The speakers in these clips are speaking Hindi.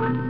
Thank you.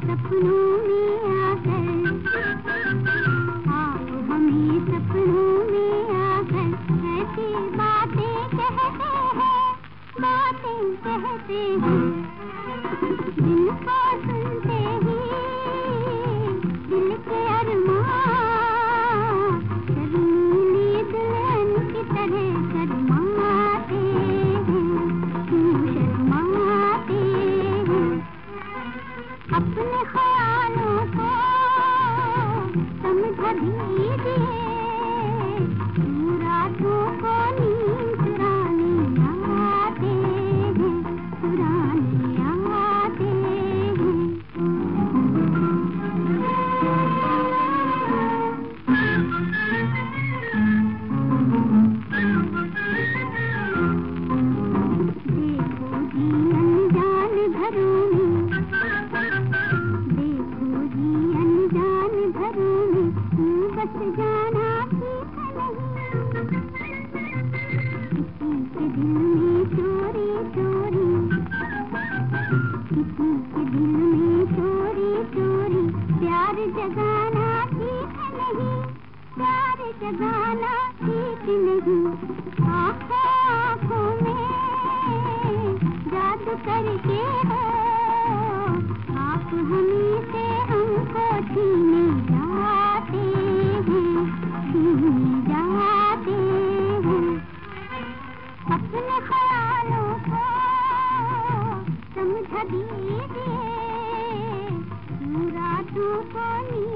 सपनों में आ सपनों में आ बातें कहते हैं। बातें कहते हैं दिल को Ooh. भिंगी चोरी चोरी किसी के दिल में चोरी चोरी प्यार जगाना ठीक नहीं। प्यार जगाना ठीक नहीं। आँखों में जादू करके हो। आप हमें से हमको थी मुरादों को नी